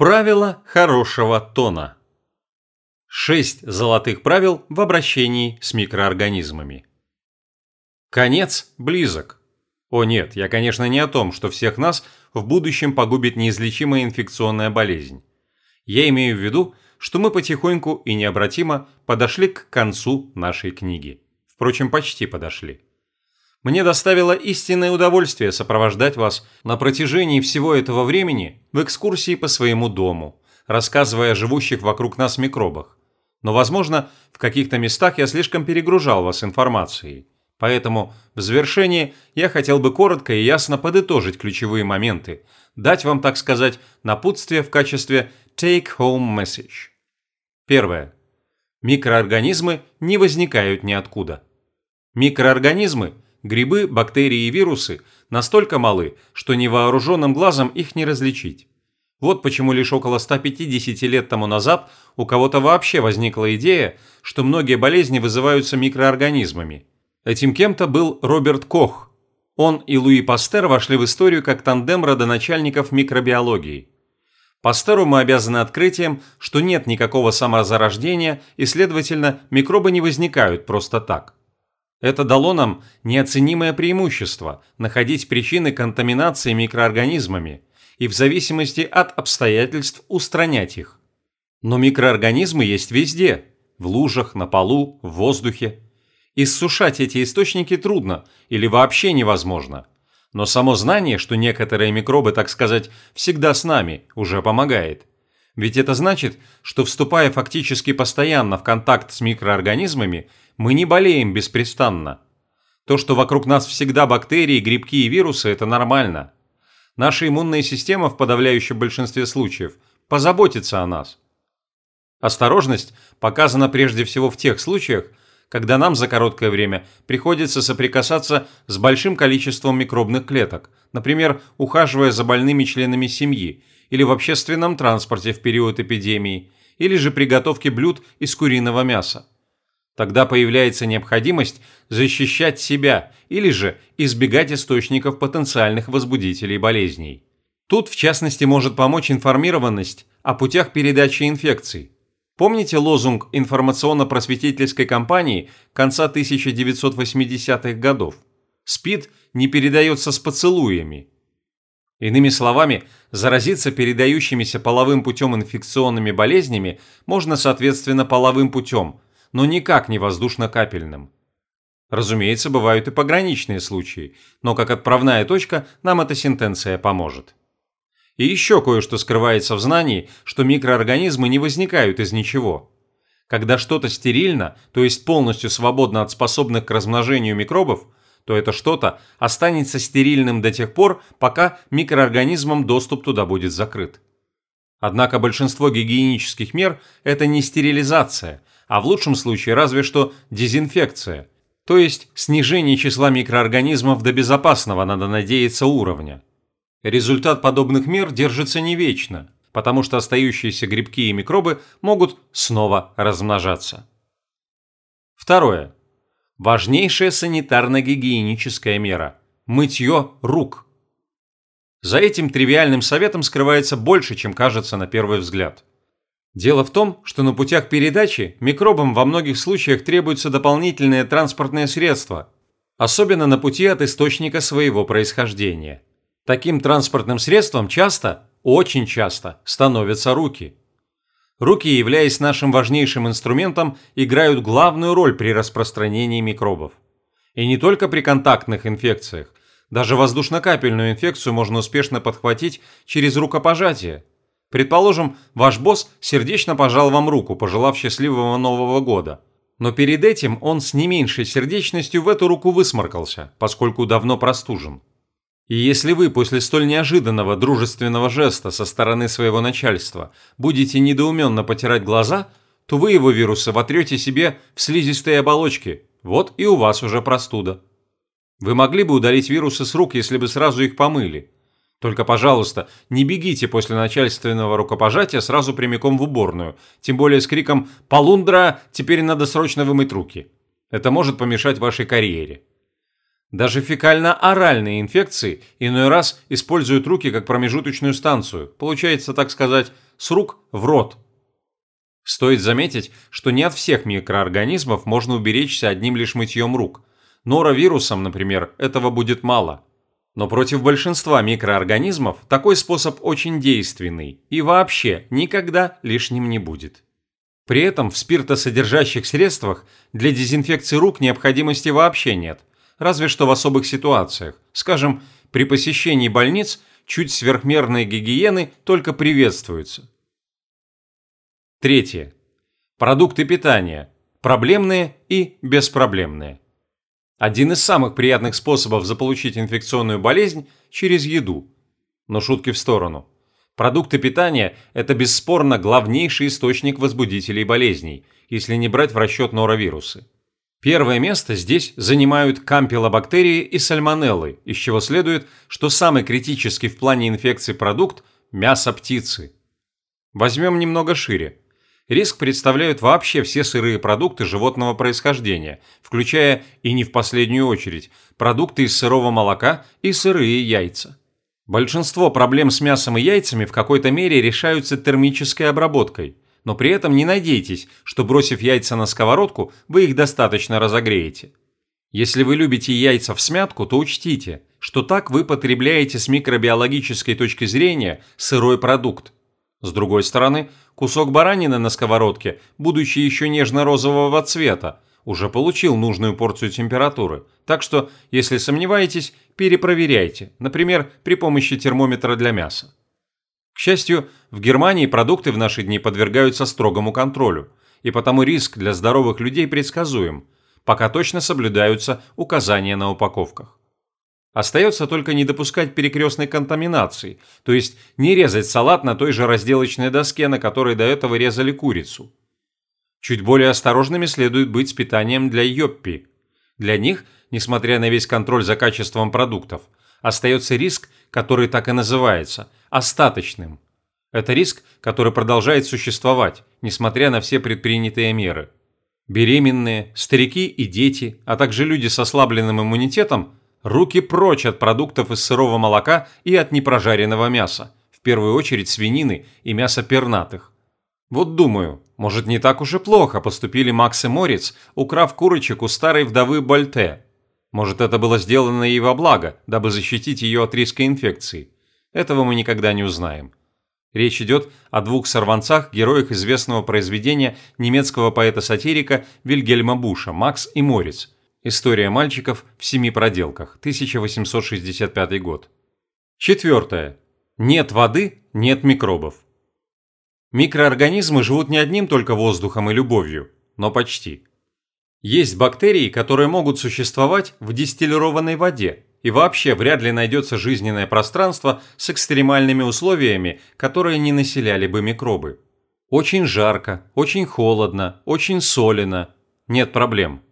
Правила хорошего тона. Шесть золотых правил в обращении с микроорганизмами. Конец близок. О нет, я, конечно, не о том, что всех нас в будущем погубит неизлечимая инфекционная болезнь. Я имею в виду, что мы потихоньку и необратимо подошли к концу нашей книги. Впрочем, почти подошли. Мне доставило истинное удовольствие сопровождать вас на протяжении всего этого времени в экскурсии по своему дому, рассказывая о живущих вокруг нас микробах. Но, возможно, в каких-то местах я слишком перегружал вас информацией. Поэтому в завершении я хотел бы коротко и ясно подытожить ключевые моменты, дать вам, так сказать, напутствие в качестве take-home message. Первое. Микроорганизмы не возникают ниоткуда. Микроорганизмы – грибы, бактерии и вирусы настолько малы, что невооруженным глазом их не различить. Вот почему лишь около 150 лет тому назад у кого-то вообще возникла идея, что многие болезни вызываются микроорганизмами. Этим кем-то был Роберт Кох. Он и Луи Пастер вошли в историю как тандем родоначальников микробиологии. Пастеру мы обязаны открытием, что нет никакого самозарождения и, следовательно, микробы не возникают просто так. Это дало нам неоценимое преимущество – находить причины контаминации микроорганизмами и в зависимости от обстоятельств устранять их. Но микроорганизмы есть везде – в лужах, на полу, в воздухе. Иссушать эти источники трудно или вообще невозможно. Но само знание, что некоторые микробы, так сказать, всегда с нами, уже помогает. Ведь это значит, что вступая фактически постоянно в контакт с микроорганизмами, мы не болеем беспрестанно. То, что вокруг нас всегда бактерии, грибки и вирусы – это нормально. Наша иммунная система в подавляющем большинстве случаев позаботится о нас. Осторожность показана прежде всего в тех случаях, когда нам за короткое время приходится соприкасаться с большим количеством микробных клеток, например, ухаживая за больными членами семьи или в общественном транспорте в период эпидемии, или же при готовке блюд из куриного мяса. Тогда появляется необходимость защищать себя или же избегать источников потенциальных возбудителей болезней. Тут, в частности, может помочь информированность о путях передачи инфекций. Помните лозунг информационно-просветительской кампании конца 1980-х годов? СПИД не передается с поцелуями. Иными словами, заразиться передающимися половым путем инфекционными болезнями можно, соответственно, половым путем, но никак не воздушно-капельным. Разумеется, бывают и пограничные случаи, но как отправная точка нам эта сентенция поможет. И еще кое-что скрывается в знании, что микроорганизмы не возникают из ничего. Когда что-то стерильно, то есть полностью свободно от способных к размножению микробов – то это что-то останется стерильным до тех пор, пока микроорганизмам доступ туда будет закрыт. Однако большинство гигиенических мер – это не стерилизация, а в лучшем случае разве что дезинфекция, то есть снижение числа микроорганизмов до безопасного, надо надеяться, уровня. Результат подобных мер держится не вечно, потому что остающиеся грибки и микробы могут снова размножаться. Второе. Важнейшая санитарно-гигиеническая мера – мытье рук. За этим тривиальным советом скрывается больше, чем кажется на первый взгляд. Дело в том, что на путях передачи микробам во многих случаях требуются дополнительные транспортные средства, особенно на пути от источника своего происхождения. Таким транспортным средством часто, очень часто, становятся руки – Руки, являясь нашим важнейшим инструментом, играют главную роль при распространении микробов. И не только при контактных инфекциях. Даже воздушно-капельную инфекцию можно успешно подхватить через рукопожатие. Предположим, ваш босс сердечно пожал вам руку, пожелав счастливого Нового года. Но перед этим он с не меньшей сердечностью в эту руку высморкался, поскольку давно простужен. И если вы после столь неожиданного дружественного жеста со стороны своего начальства будете недоуменно потирать глаза, то вы его вирусы вотрете себе в слизистые оболочки. Вот и у вас уже простуда. Вы могли бы удалить вирусы с рук, если бы сразу их помыли. Только, пожалуйста, не бегите после начальственного рукопожатия сразу прямиком в уборную, тем более с криком «Полундра! Теперь надо срочно вымыть руки!». Это может помешать вашей карьере. Даже фекально-оральные инфекции иной раз используют руки как промежуточную станцию. Получается, так сказать, с рук в рот. Стоит заметить, что не от всех микроорганизмов можно уберечься одним лишь мытьем рук. Норовирусам, например, этого будет мало. Но против большинства микроорганизмов такой способ очень действенный и вообще никогда лишним не будет. При этом в спиртосодержащих средствах для дезинфекции рук необходимости вообще нет, разве что в особых ситуациях, скажем, при посещении больниц чуть сверхмерные гигиены только приветствуются. Третье. Продукты питания. Проблемные и беспроблемные. Один из самых приятных способов заполучить инфекционную болезнь – через еду. Но шутки в сторону. Продукты питания – это бесспорно главнейший источник возбудителей болезней, если не брать в расчет норовирусы. Первое место здесь занимают кампилобактерии и сальмонеллы, из чего следует, что самый критический в плане инфекции продукт – мясо птицы. Возьмем немного шире. Риск представляют вообще все сырые продукты животного происхождения, включая, и не в последнюю очередь, продукты из сырого молока и сырые яйца. Большинство проблем с мясом и яйцами в какой-то мере решаются термической обработкой, но при этом не надейтесь, что бросив яйца на сковородку, вы их достаточно разогреете. Если вы любите яйца в смятку, то учтите, что так вы потребляете с микробиологической точки зрения сырой продукт. С другой стороны, Кусок баранины на сковородке, будучи еще нежно-розового цвета, уже получил нужную порцию температуры, так что, если сомневаетесь, перепроверяйте, например, при помощи термометра для мяса. К счастью, в Германии продукты в наши дни подвергаются строгому контролю, и потому риск для здоровых людей предсказуем, пока точно соблюдаются указания на упаковках. Остается только не допускать перекрестной контаминации, то есть не резать салат на той же разделочной доске, на которой до этого резали курицу. Чуть более осторожными следует быть с питанием для йоппи. Для них, несмотря на весь контроль за качеством продуктов, остается риск, который так и называется – остаточным. Это риск, который продолжает существовать, несмотря на все предпринятые меры. Беременные, старики и дети, а также люди с ослабленным иммунитетом – Руки прочь от продуктов из сырого молока и от непрожаренного мяса, в первую очередь свинины и мяса пернатых. Вот думаю, может не так уж и плохо поступили Макс и Морец, украв курочек у старой вдовы Больте. Может это было сделано ей во благо, дабы защитить ее от риска инфекции. Этого мы никогда не узнаем. Речь идет о двух сорванцах, героях известного произведения немецкого поэта-сатирика Вильгельма Буша «Макс и Морец», История мальчиков в семи проделках, 1865 год. Четвертое. Нет воды – нет микробов. Микроорганизмы живут не одним только воздухом и любовью, но почти. Есть бактерии, которые могут существовать в дистиллированной воде, и вообще вряд ли найдется жизненное пространство с экстремальными условиями, которые не населяли бы микробы. Очень жарко, очень холодно, очень солено. Нет проблем.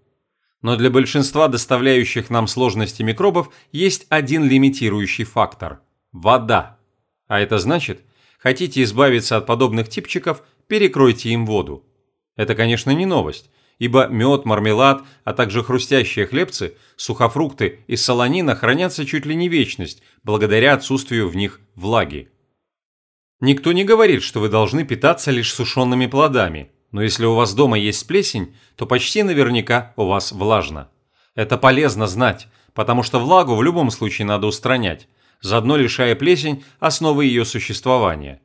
Но для большинства доставляющих нам сложности микробов есть один лимитирующий фактор – вода. А это значит, хотите избавиться от подобных типчиков, перекройте им воду. Это, конечно, не новость, ибо мед, мармелад, а также хрустящие хлебцы, сухофрукты и солонина хранятся чуть ли не вечность, благодаря отсутствию в них влаги. Никто не говорит, что вы должны питаться лишь сушеными плодами – но если у вас дома есть плесень, то почти наверняка у вас влажно. Это полезно знать, потому что влагу в любом случае надо устранять, заодно лишая плесень основы ее существования.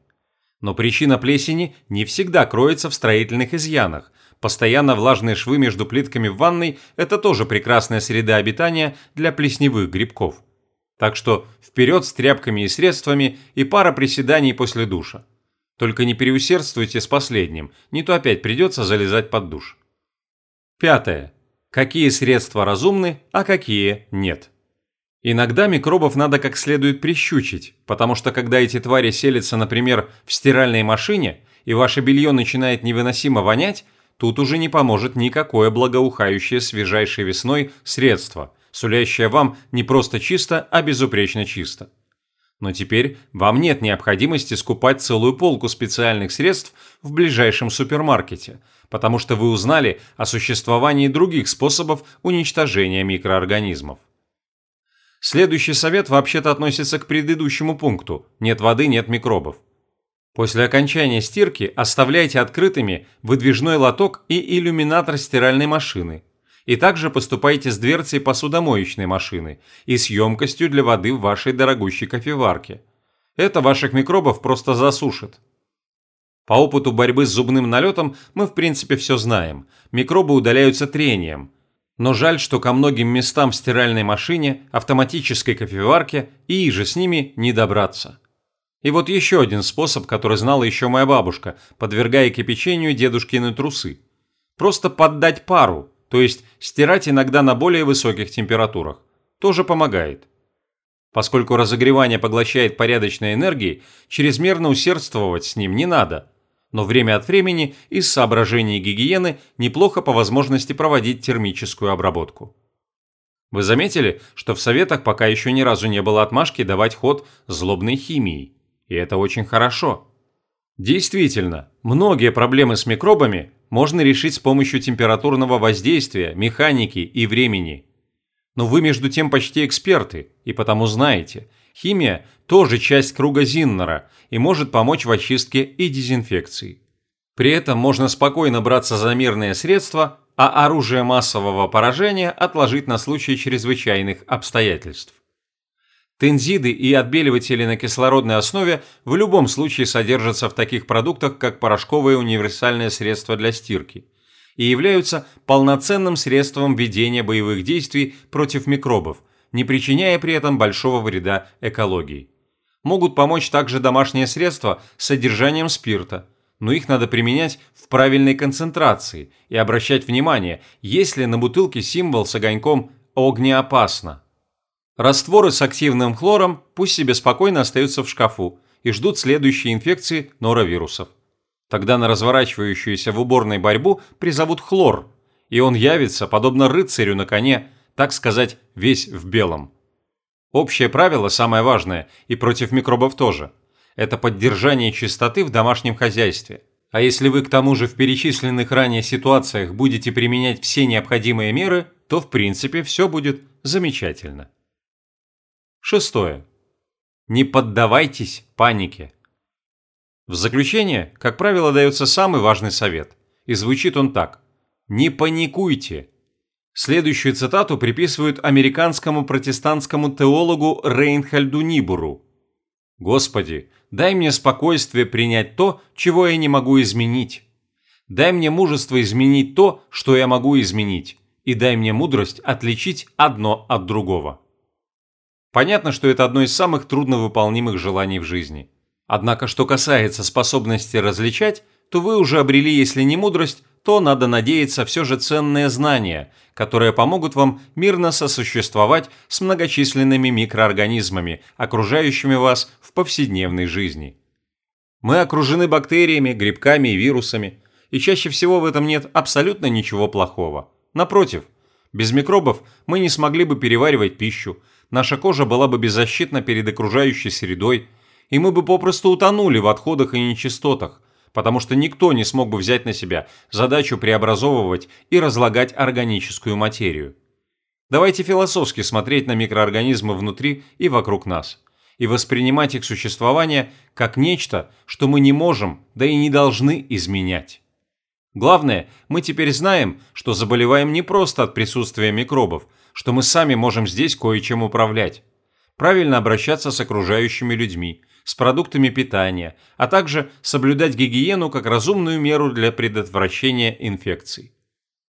Но причина плесени не всегда кроется в строительных изъянах. Постоянно влажные швы между плитками в ванной – это тоже прекрасная среда обитания для плесневых грибков. Так что вперед с тряпками и средствами и пара приседаний после душа. Только не переусердствуйте с последним, не то опять придется залезать под душ. Пятое. Какие средства разумны, а какие нет. Иногда микробов надо как следует прищучить, потому что когда эти твари селятся, например, в стиральной машине, и ваше белье начинает невыносимо вонять, тут уже не поможет никакое благоухающее свежайшей весной средство, сулящее вам не просто чисто, а безупречно чисто. Но теперь вам нет необходимости скупать целую полку специальных средств в ближайшем супермаркете, потому что вы узнали о существовании других способов уничтожения микроорганизмов. Следующий совет вообще-то относится к предыдущему пункту «нет воды, нет микробов». После окончания стирки оставляйте открытыми выдвижной лоток и иллюминатор стиральной машины. И также поступайте с дверцей посудомоечной машины и с емкостью для воды в вашей дорогущей кофеварке. Это ваших микробов просто засушит. По опыту борьбы с зубным налетом мы в принципе все знаем. Микробы удаляются трением. Но жаль, что ко многим местам в стиральной машине, автоматической кофеварке и же с ними не добраться. И вот еще один способ, который знала еще моя бабушка, подвергая кипячению дедушкины трусы. Просто поддать пару, то есть стирать иногда на более высоких температурах. Тоже помогает. Поскольку разогревание поглощает порядочной энергии, чрезмерно усердствовать с ним не надо. Но время от времени из соображений гигиены неплохо по возможности проводить термическую обработку. Вы заметили, что в советах пока еще ни разу не было отмашки давать ход злобной химии. И это очень хорошо. Действительно, многие проблемы с микробами можно решить с помощью температурного воздействия, механики и времени. Но вы между тем почти эксперты, и потому знаете, химия тоже часть круга Зиннера и может помочь в очистке и дезинфекции. При этом можно спокойно браться за мирные средства, а оружие массового поражения отложить на случай чрезвычайных обстоятельств. Тензиды и отбеливатели на кислородной основе в любом случае содержатся в таких продуктах, как порошковое универсальное средство для стирки, и являются полноценным средством ведения боевых действий против микробов, не причиняя при этом большого вреда экологии. Могут помочь также домашние средства с содержанием спирта, но их надо применять в правильной концентрации и обращать внимание, есть ли на бутылке символ с огоньком «огнеопасно». Растворы с активным хлором пусть себе спокойно остаются в шкафу и ждут следующей инфекции норовирусов. Тогда на разворачивающуюся в уборной борьбу призовут хлор, и он явится, подобно рыцарю на коне, так сказать, весь в белом. Общее правило, самое важное, и против микробов тоже, это поддержание чистоты в домашнем хозяйстве. А если вы к тому же в перечисленных ранее ситуациях будете применять все необходимые меры, то в принципе все будет замечательно. Шестое. Не поддавайтесь панике. В заключение, как правило, дается самый важный совет, и звучит он так. Не паникуйте. Следующую цитату приписывают американскому протестантскому теологу Рейнхальду Нибуру. «Господи, дай мне спокойствие принять то, чего я не могу изменить. Дай мне мужество изменить то, что я могу изменить, и дай мне мудрость отличить одно от другого». Понятно, что это одно из самых трудновыполнимых желаний в жизни. Однако, что касается способности различать, то вы уже обрели, если не мудрость, то, надо надеяться, все же ценные знания, которые помогут вам мирно сосуществовать с многочисленными микроорганизмами, окружающими вас в повседневной жизни. Мы окружены бактериями, грибками и вирусами, и чаще всего в этом нет абсолютно ничего плохого. Напротив, без микробов мы не смогли бы переваривать пищу, наша кожа была бы беззащитна перед окружающей средой, и мы бы попросту утонули в отходах и нечистотах, потому что никто не смог бы взять на себя задачу преобразовывать и разлагать органическую материю. Давайте философски смотреть на микроорганизмы внутри и вокруг нас и воспринимать их существование как нечто, что мы не можем, да и не должны изменять. Главное, мы теперь знаем, что заболеваем не просто от присутствия микробов, что мы сами можем здесь кое-чем управлять. Правильно обращаться с окружающими людьми, с продуктами питания, а также соблюдать гигиену как разумную меру для предотвращения инфекций.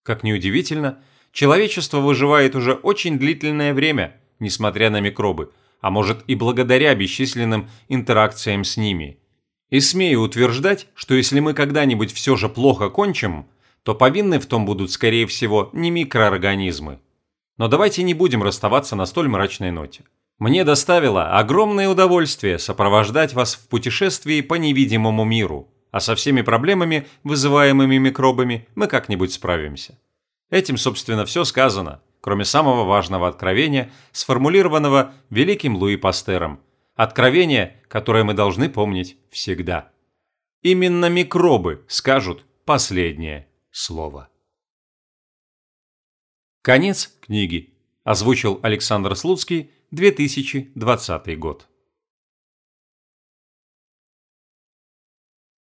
Как ни удивительно, человечество выживает уже очень длительное время, несмотря на микробы, а может и благодаря бесчисленным интеракциям с ними. И смею утверждать, что если мы когда-нибудь все же плохо кончим, то повинны в том будут, скорее всего, не микроорганизмы, но давайте не будем расставаться на столь мрачной ноте. Мне доставило огромное удовольствие сопровождать вас в путешествии по невидимому миру, а со всеми проблемами, вызываемыми микробами, мы как-нибудь справимся. Этим, собственно, все сказано, кроме самого важного откровения, сформулированного великим Луи Пастером. Откровение, которое мы должны помнить всегда. Именно микробы скажут последнее слово. Конец книги. Озвучил Александр Слуцкий 2020 год.